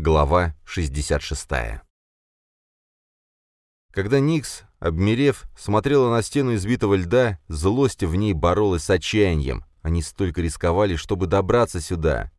Глава 66. Когда Никс, обмерев, смотрела на стену избитого льда, злость в ней боролась с отчаянием. Они столько рисковали, чтобы добраться сюда.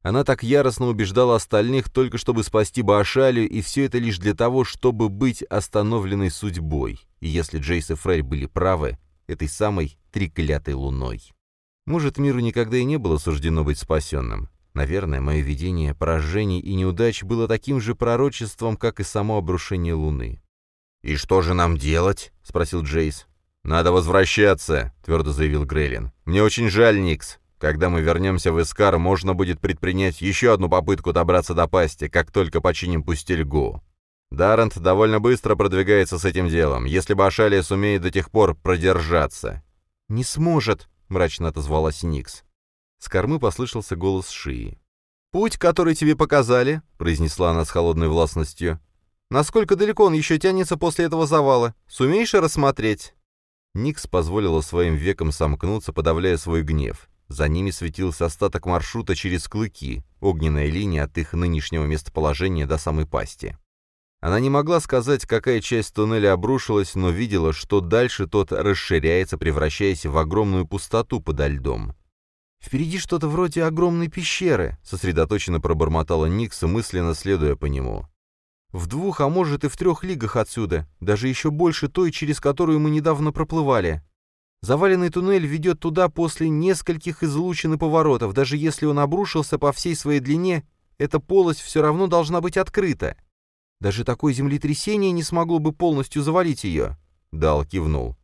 Она так яростно убеждала остальных, только чтобы спасти Баашалию, и все это лишь для того, чтобы быть остановленной судьбой. И если Джейс и Фрей были правы, этой самой треклятой луной. Может, миру никогда и не было суждено быть спасенным. Наверное, мое видение поражений и неудач было таким же пророчеством, как и само обрушение Луны. «И что же нам делать?» — спросил Джейс. «Надо возвращаться», — твердо заявил Грейлин. «Мне очень жаль, Никс. Когда мы вернемся в Искар, можно будет предпринять еще одну попытку добраться до пасти, как только починим пустельгу. Даррент довольно быстро продвигается с этим делом, если бы Ашалия сумеет до тех пор продержаться». «Не сможет», — мрачно отозвалась Никс. С кормы послышался голос Шии. «Путь, который тебе показали», — произнесла она с холодной властностью. «Насколько далеко он еще тянется после этого завала? Сумеешь рассмотреть?» Никс позволила своим векам сомкнуться, подавляя свой гнев. За ними светился остаток маршрута через клыки, огненная линия от их нынешнего местоположения до самой пасти. Она не могла сказать, какая часть туннеля обрушилась, но видела, что дальше тот расширяется, превращаясь в огромную пустоту подо льдом. «Впереди что-то вроде огромной пещеры», — сосредоточенно пробормотала Никс, мысленно следуя по нему. «В двух, а может и в трех лигах отсюда, даже еще больше той, через которую мы недавно проплывали. Заваленный туннель ведет туда после нескольких излучин и поворотов, даже если он обрушился по всей своей длине, эта полость все равно должна быть открыта. Даже такое землетрясение не смогло бы полностью завалить ее». Дал кивнул.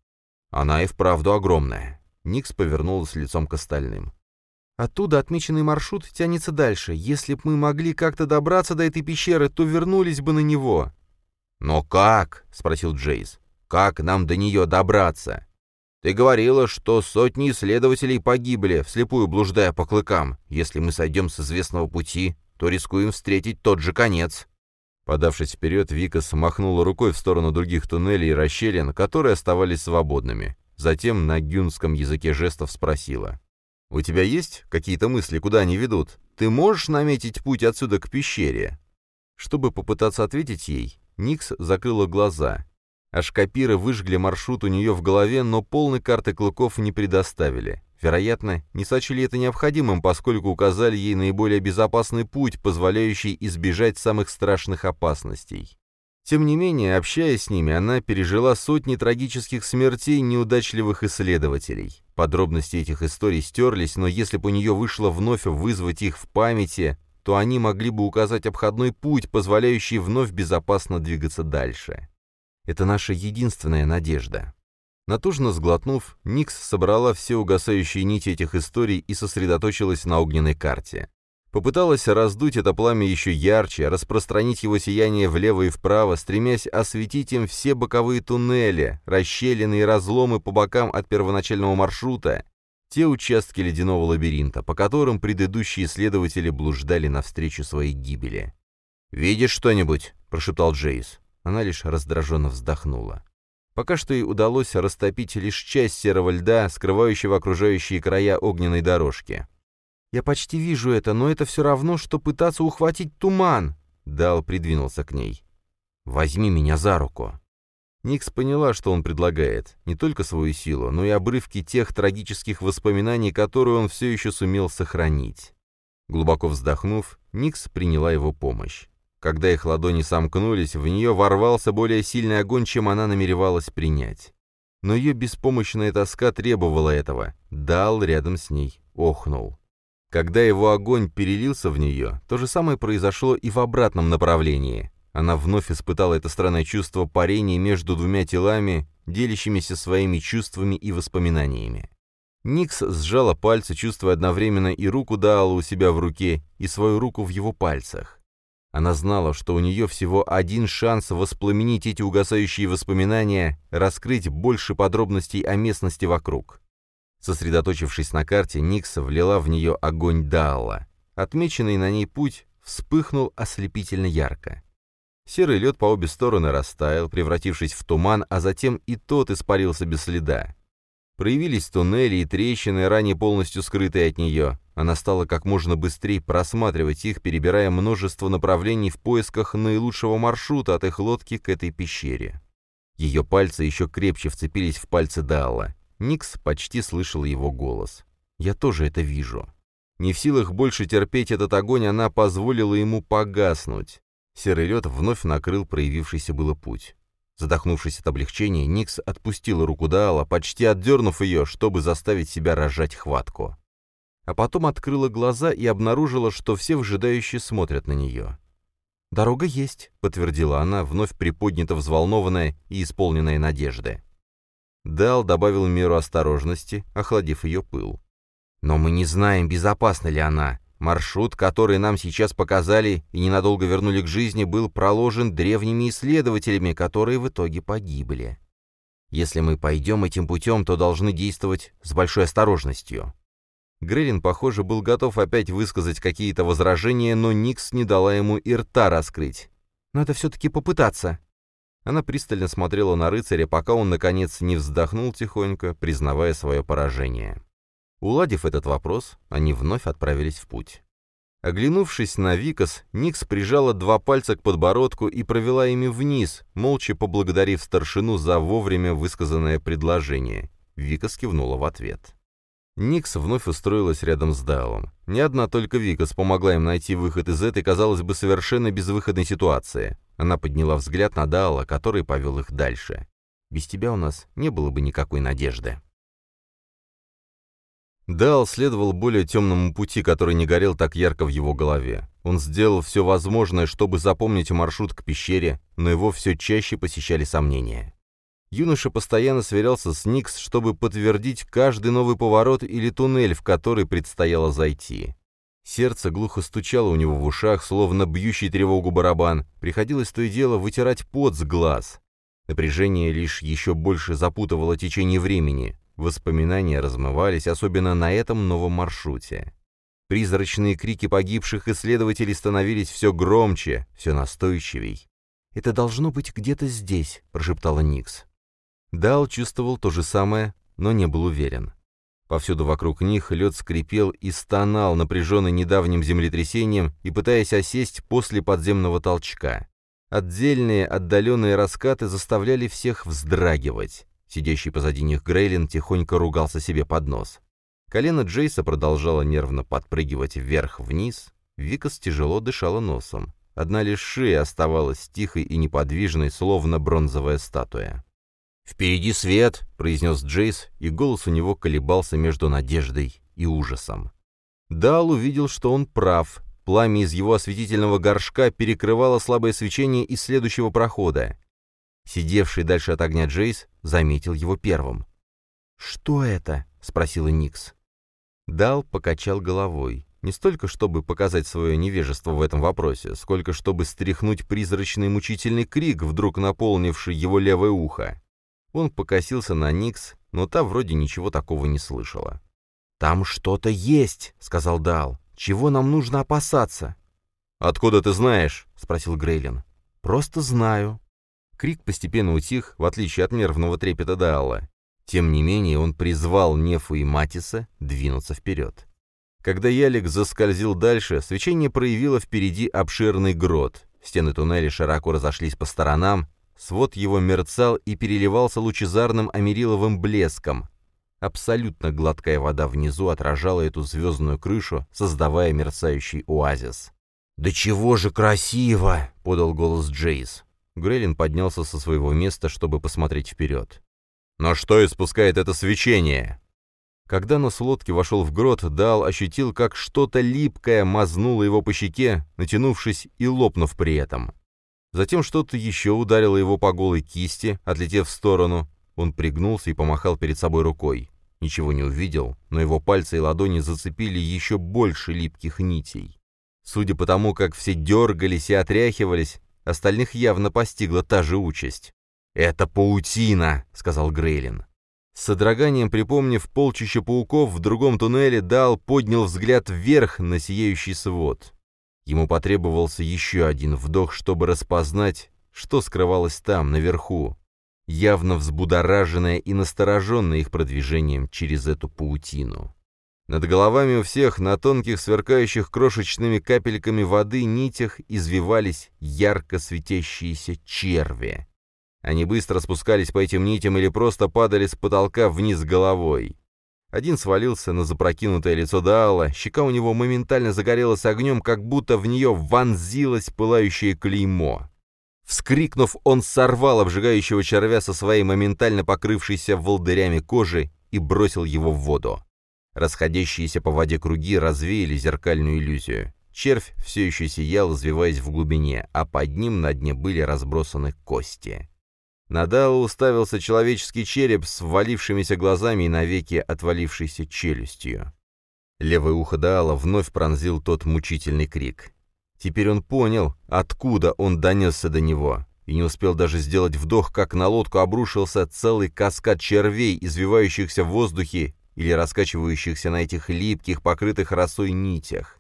«Она и вправду огромная». Никс повернулась лицом к остальным. Оттуда отмеченный маршрут тянется дальше. Если б мы могли как-то добраться до этой пещеры, то вернулись бы на него». «Но как?» — спросил Джейс. «Как нам до нее добраться? Ты говорила, что сотни исследователей погибли, вслепую блуждая по клыкам. Если мы сойдем с известного пути, то рискуем встретить тот же конец». Подавшись вперед, Вика смахнула рукой в сторону других туннелей и расщелин, которые оставались свободными. Затем на гюнском языке жестов спросила. У тебя есть какие-то мысли, куда они ведут? Ты можешь наметить путь отсюда к пещере?» Чтобы попытаться ответить ей, Никс закрыла глаза. Аж копиры выжгли маршрут у нее в голове, но полной карты клыков не предоставили. Вероятно, не сочли это необходимым, поскольку указали ей наиболее безопасный путь, позволяющий избежать самых страшных опасностей. Тем не менее, общаясь с ними, она пережила сотни трагических смертей неудачливых исследователей. Подробности этих историй стерлись, но если бы у нее вышло вновь вызвать их в памяти, то они могли бы указать обходной путь, позволяющий вновь безопасно двигаться дальше. Это наша единственная надежда. Натужно сглотнув, Никс собрала все угасающие нити этих историй и сосредоточилась на огненной карте. Попыталась раздуть это пламя еще ярче, распространить его сияние влево и вправо, стремясь осветить им все боковые туннели, расщелины и разломы по бокам от первоначального маршрута, те участки ледяного лабиринта, по которым предыдущие исследователи блуждали навстречу своей гибели. «Видишь что-нибудь?» — прошептал Джейс. Она лишь раздраженно вздохнула. Пока что ей удалось растопить лишь часть серого льда, скрывающего окружающие края огненной дорожки. «Я почти вижу это, но это все равно, что пытаться ухватить туман!» Дал придвинулся к ней. «Возьми меня за руку!» Никс поняла, что он предлагает, не только свою силу, но и обрывки тех трагических воспоминаний, которые он все еще сумел сохранить. Глубоко вздохнув, Никс приняла его помощь. Когда их ладони сомкнулись, в нее ворвался более сильный огонь, чем она намеревалась принять. Но ее беспомощная тоска требовала этого. Дал рядом с ней охнул. Когда его огонь перелился в нее, то же самое произошло и в обратном направлении. Она вновь испытала это странное чувство парения между двумя телами, делящимися своими чувствами и воспоминаниями. Никс сжала пальцы, чувствуя одновременно и руку Даала у себя в руке, и свою руку в его пальцах. Она знала, что у нее всего один шанс воспламенить эти угасающие воспоминания, раскрыть больше подробностей о местности вокруг. Сосредоточившись на карте, Никс влила в нее огонь Даала. Отмеченный на ней путь вспыхнул ослепительно ярко. Серый лед по обе стороны растаял, превратившись в туман, а затем и тот испарился без следа. Проявились туннели и трещины, ранее полностью скрытые от нее. Она стала как можно быстрее просматривать их, перебирая множество направлений в поисках наилучшего маршрута от их лодки к этой пещере. Ее пальцы еще крепче вцепились в пальцы Далла. Никс почти слышал его голос. «Я тоже это вижу». Не в силах больше терпеть этот огонь, она позволила ему погаснуть. Серый лед вновь накрыл проявившийся было путь. Задохнувшись от облегчения, Никс отпустила руку Даала, почти отдернув ее, чтобы заставить себя разжать хватку. А потом открыла глаза и обнаружила, что все выжидающие смотрят на нее. «Дорога есть», — подтвердила она, вновь приподнята взволнованная и исполненная надежды. Дал добавил меру осторожности, охладив ее пыл. «Но мы не знаем, безопасна ли она. Маршрут, который нам сейчас показали и ненадолго вернули к жизни, был проложен древними исследователями, которые в итоге погибли. Если мы пойдем этим путем, то должны действовать с большой осторожностью». Грейлин, похоже, был готов опять высказать какие-то возражения, но Никс не дала ему и рта раскрыть. «Надо все-таки попытаться». Она пристально смотрела на рыцаря, пока он, наконец, не вздохнул тихонько, признавая свое поражение. Уладив этот вопрос, они вновь отправились в путь. Оглянувшись на Викас, Никс прижала два пальца к подбородку и провела ими вниз, молча поблагодарив старшину за вовремя высказанное предложение. Викас кивнула в ответ. Никс вновь устроилась рядом с Далом. Ни одна только Викас помогла им найти выход из этой, казалось бы, совершенно безвыходной ситуации. Она подняла взгляд на Дала, который повел их дальше. «Без тебя у нас не было бы никакой надежды». Дал следовал более темному пути, который не горел так ярко в его голове. Он сделал все возможное, чтобы запомнить маршрут к пещере, но его все чаще посещали сомнения. Юноша постоянно сверялся с Никс, чтобы подтвердить каждый новый поворот или туннель, в который предстояло зайти. Сердце глухо стучало у него в ушах, словно бьющий тревогу барабан. Приходилось то и дело вытирать пот с глаз. Напряжение лишь еще больше запутывало течение времени. Воспоминания размывались, особенно на этом новом маршруте. Призрачные крики погибших исследователей становились все громче, все настойчивей. «Это должно быть где-то здесь», — прошептала Никс. Дал чувствовал то же самое, но не был уверен. Повсюду вокруг них лед скрипел и стонал, напряженный недавним землетрясением и пытаясь осесть после подземного толчка. Отдельные отдаленные раскаты заставляли всех вздрагивать. Сидящий позади них Грейлин тихонько ругался себе под нос. Колено Джейса продолжало нервно подпрыгивать вверх-вниз. Викас тяжело дышала носом. Одна лишь шея оставалась тихой и неподвижной, словно бронзовая статуя. «Впереди свет!» — произнес Джейс, и голос у него колебался между надеждой и ужасом. Дал увидел, что он прав. Пламя из его осветительного горшка перекрывало слабое свечение из следующего прохода. Сидевший дальше от огня Джейс заметил его первым. «Что это?» — спросила Никс. Дал покачал головой. Не столько, чтобы показать свое невежество в этом вопросе, сколько чтобы стряхнуть призрачный мучительный крик, вдруг наполнивший его левое ухо. Он покосился на Никс, но та вроде ничего такого не слышала. «Там что-то есть», — сказал Дал. «Чего нам нужно опасаться?» «Откуда ты знаешь?» — спросил Грейлин. «Просто знаю». Крик постепенно утих, в отличие от нервного трепета Даала. Тем не менее, он призвал Нефу и Матиса двинуться вперед. Когда Ялик заскользил дальше, свечение проявило впереди обширный грот. Стены туннеля широко разошлись по сторонам, свод его мерцал и переливался лучезарным америловым блеском. Абсолютно гладкая вода внизу отражала эту звездную крышу, создавая мерцающий оазис. «Да чего же красиво!» — подал голос Джейс. Грейлин поднялся со своего места, чтобы посмотреть вперед. «Но что испускает это свечение?» Когда нос лодки вошел в грот, Дал ощутил, как что-то липкое мазнуло его по щеке, натянувшись и лопнув при этом. Затем что-то еще ударило его по голой кисти, отлетев в сторону. Он пригнулся и помахал перед собой рукой. Ничего не увидел, но его пальцы и ладони зацепили еще больше липких нитей. Судя по тому, как все дергались и отряхивались, Остальных явно постигла та же участь. «Это паутина», — сказал Грейлин. С содроганием припомнив полчища пауков в другом туннеле, Дал поднял взгляд вверх на сияющий свод. Ему потребовался еще один вдох, чтобы распознать, что скрывалось там, наверху. явно взбудораженная и настороженная их продвижением через эту паутину. Над головами у всех на тонких, сверкающих крошечными капельками воды нитях извивались ярко светящиеся черви. Они быстро спускались по этим нитям или просто падали с потолка вниз головой. Один свалился на запрокинутое лицо Даала, щека у него моментально загорелась огнем, как будто в нее вонзилось пылающее клеймо. Вскрикнув, он сорвал обжигающего червя со своей моментально покрывшейся волдырями кожи и бросил его в воду. Расходящиеся по воде круги развеяли зеркальную иллюзию. Червь все еще сиял, извиваясь в глубине, а под ним на дне были разбросаны кости. На Дала уставился человеческий череп с ввалившимися глазами и навеки отвалившейся челюстью. Левое ухо Даала вновь пронзил тот мучительный крик. Теперь он понял, откуда он донесся до него, и не успел даже сделать вдох, как на лодку обрушился целый каскад червей, извивающихся в воздухе или раскачивающихся на этих липких, покрытых росой нитях.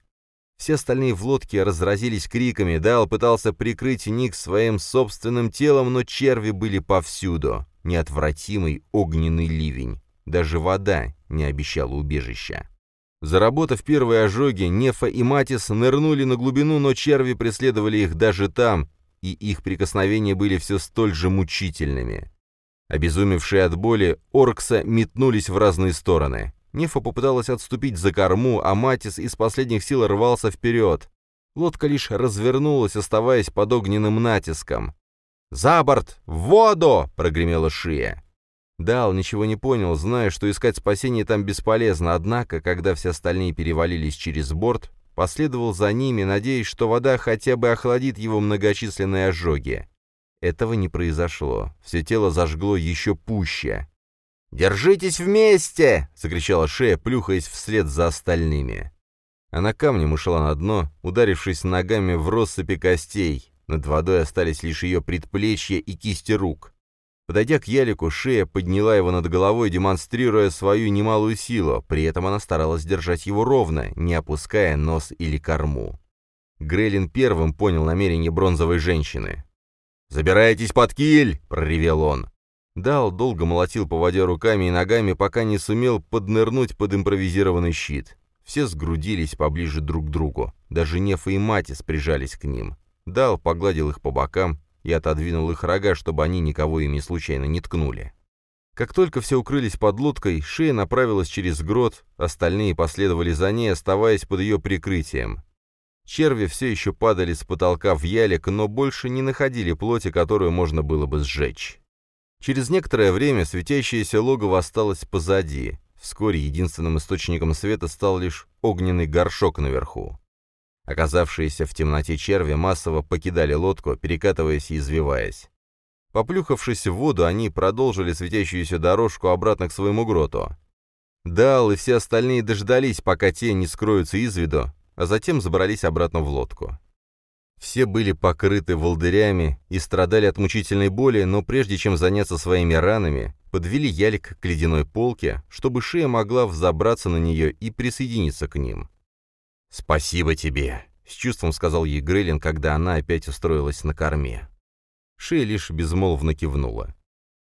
Все остальные в лодке разразились криками, Дал пытался прикрыть Ник своим собственным телом, но черви были повсюду. Неотвратимый огненный ливень. Даже вода не обещала убежища. Заработав первые ожоги, Нефа и Матис нырнули на глубину, но черви преследовали их даже там, и их прикосновения были все столь же мучительными. Обезумевшие от боли, Оркса метнулись в разные стороны. Нефа попыталась отступить за корму, а Матис из последних сил рвался вперед. Лодка лишь развернулась, оставаясь под огненным натиском. «За борт! В воду!» — прогремела Шия. Дал ничего не понял, зная, что искать спасение там бесполезно, однако, когда все остальные перевалились через борт, последовал за ними, надеясь, что вода хотя бы охладит его многочисленные ожоги. Этого не произошло. Все тело зажгло еще пуще. «Держитесь вместе!» — закричала Шея, плюхаясь вслед за остальными. Она камнем ушла на дно, ударившись ногами в россыпи костей. Над водой остались лишь ее предплечья и кисти рук. Подойдя к Ялику, Шея подняла его над головой, демонстрируя свою немалую силу, при этом она старалась держать его ровно, не опуская нос или корму. Грейлин первым понял намерение бронзовой женщины. «Забирайтесь под киль!» — проревел он. Дал долго молотил по воде руками и ногами, пока не сумел поднырнуть под импровизированный щит. Все сгрудились поближе друг к другу. Даже Нефа и Матис прижались к ним. Дал погладил их по бокам и отодвинул их рога, чтобы они никого ими случайно не ткнули. Как только все укрылись под лодкой, шея направилась через грот, остальные последовали за ней, оставаясь под ее прикрытием. Черви все еще падали с потолка в ялик, но больше не находили плоти, которую можно было бы сжечь. Через некоторое время светящееся логово осталось позади. Вскоре единственным источником света стал лишь огненный горшок наверху. Оказавшиеся в темноте черви массово покидали лодку, перекатываясь и извиваясь. Поплюхавшись в воду, они продолжили светящуюся дорожку обратно к своему гроту. Дал и все остальные дождались, пока те не скроются из виду, а затем забрались обратно в лодку. Все были покрыты волдырями и страдали от мучительной боли, но прежде чем заняться своими ранами, подвели ялик к ледяной полке, чтобы шея могла взобраться на нее и присоединиться к ним. «Спасибо тебе», — с чувством сказал ей Грейлин, когда она опять устроилась на корме. Шея лишь безмолвно кивнула.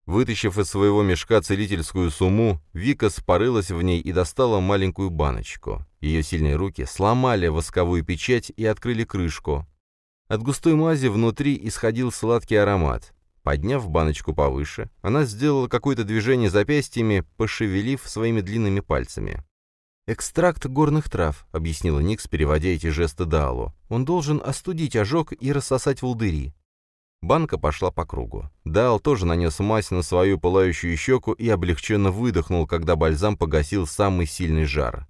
Вытащив из своего мешка целительскую сумму, Вика спорылась в ней и достала маленькую баночку. Ее сильные руки сломали восковую печать и открыли крышку, от густой мази внутри исходил сладкий аромат. Подняв баночку повыше, она сделала какое-то движение запястьями, пошевелив своими длинными пальцами. «Экстракт горных трав», — объяснила Никс, переводя эти жесты Даалу. «Он должен остудить ожог и рассосать волдыри». Банка пошла по кругу. Дал тоже нанес мазь на свою пылающую щеку и облегченно выдохнул, когда бальзам погасил самый сильный жар.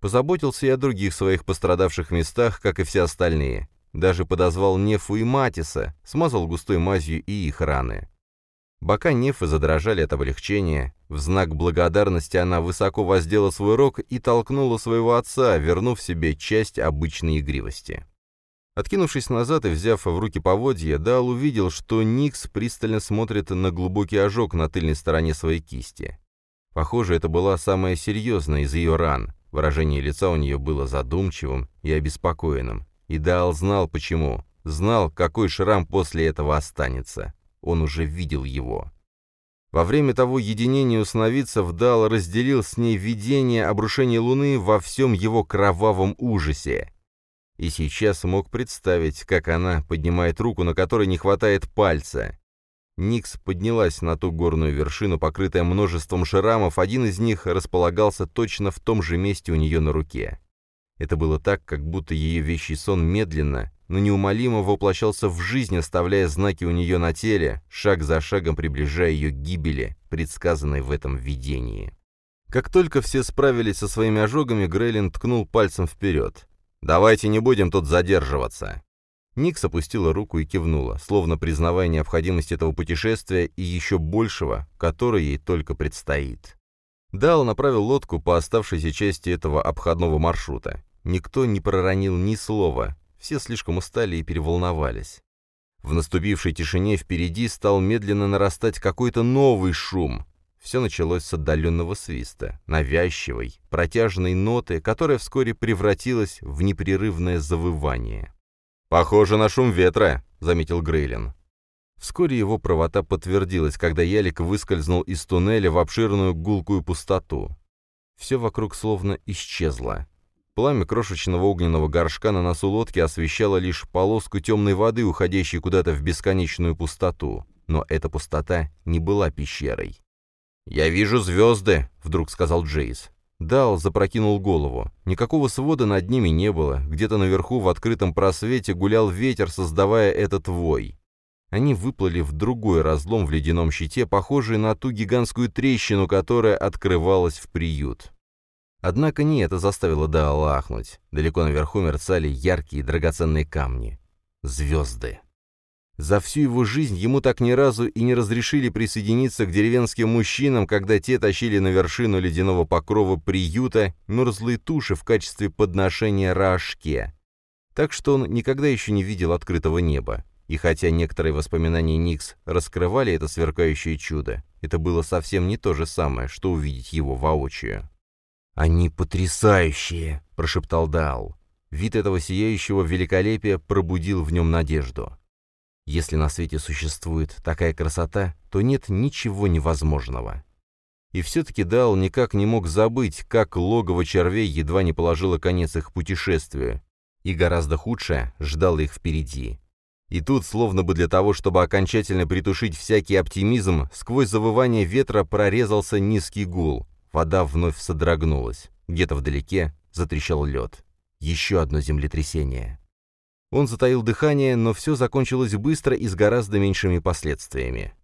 Позаботился и о других своих пострадавших местах, как и все остальные. Даже подозвал Нефу и Матиса, смазал густой мазью и их раны. Бока Нефы задрожали от облегчения. В знак благодарности она высоко воздела свой рог и толкнула своего отца, вернув себе часть обычной игривости. Откинувшись назад и взяв в руки поводья, Дал увидел, что Никс пристально смотрит на глубокий ожог на тыльной стороне своей кисти. Похоже, это была самая серьезная из ее ран. Выражение лица у нее было задумчивым и обеспокоенным. И Даал знал почему. Знал, какой шрам после этого останется. Он уже видел его. Во время того единения у сновидцев Дал разделил с ней видение обрушения Луны во всем его кровавом ужасе. И сейчас мог представить, как она поднимает руку, на которой не хватает пальца. Никс поднялась на ту горную вершину, покрытая множеством шрамов, один из них располагался точно в том же месте у нее на руке. Это было так, как будто ее вещий сон медленно, но неумолимо воплощался в жизнь, оставляя знаки у нее на теле, шаг за шагом приближая ее к гибели, предсказанной в этом видении. Как только все справились со своими ожогами, Грейлин ткнул пальцем вперед. «Давайте не будем тут задерживаться». Никс опустила руку и кивнула, словно признавая необходимость этого путешествия и еще большего, которое ей только предстоит. Дал направил лодку по оставшейся части этого обходного маршрута. Никто не проронил ни слова, все слишком устали и переволновались. В наступившей тишине впереди стал медленно нарастать какой-то новый шум. Все началось с отдаленного свиста, навязчивой, протяжной ноты, которая вскоре превратилась в непрерывное завывание. «Похоже на шум ветра», — заметил Грейлин. Вскоре его правота подтвердилась, когда ялик выскользнул из туннеля в обширную гулкую пустоту. Все вокруг словно исчезло. Пламя крошечного огненного горшка на носу лодки освещало лишь полоску темной воды, уходящей куда-то в бесконечную пустоту. Но эта пустота не была пещерой. «Я вижу звезды», — вдруг сказал Джейс. Дал запрокинул голову. Никакого свода над ними не было. Где-то наверху в открытом просвете гулял ветер, создавая этот вой. Они выплыли в другой разлом в ледяном щите, похожий на ту гигантскую трещину, которая открывалась в приют. Однако не это заставило Даала ахнуть. Далеко наверху мерцали яркие драгоценные камни. Звезды. За всю его жизнь ему так ни разу и не разрешили присоединиться к деревенским мужчинам, когда те тащили на вершину ледяного покрова приюта мерзлые туши в качестве подношения Раашке. Так что он никогда еще не видел открытого неба. И хотя некоторые воспоминания Никс раскрывали это сверкающее чудо, это было совсем не то же самое, что увидеть его воочию. «Они потрясающие!» — прошептал Дал. Вид этого сияющего великолепия пробудил в нем надежду. Если на свете существует такая красота, то нет ничего невозможного. И все-таки Дал никак не мог забыть, как логово червей едва не положило конец их путешествию, и гораздо худшее ждало их впереди. И тут, словно бы для того, чтобы окончательно притушить всякий оптимизм, сквозь завывание ветра прорезался низкий гул, Вода вновь содрогнулась. Где-то вдалеке затрещал лед. Еще одно землетрясение. Он затаил дыхание, но все закончилось быстро и с гораздо меньшими последствиями.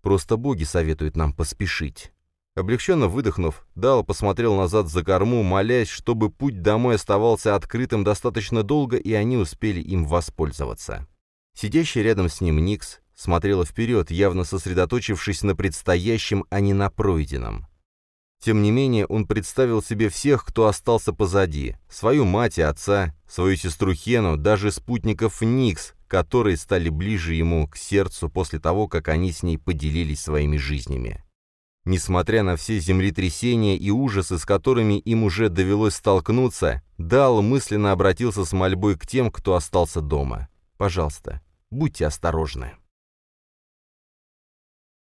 Просто боги советуют нам поспешить. Облегченно выдохнув, Дал посмотрел назад за корму, молясь, чтобы путь домой оставался открытым достаточно долго, и они успели им воспользоваться. Сидящий рядом с ним Никс смотрела вперед, явно сосредоточившись на предстоящем, а не на пройденном. Тем не менее, он представил себе всех, кто остался позади, свою мать и отца, свою сестру Хену, даже спутников Никс, которые стали ближе ему к сердцу после того, как они с ней поделились своими жизнями. Несмотря на все землетрясения и ужасы, с которыми им уже довелось столкнуться, Дал мысленно обратился с мольбой к тем, кто остался дома. «Пожалуйста, будьте осторожны».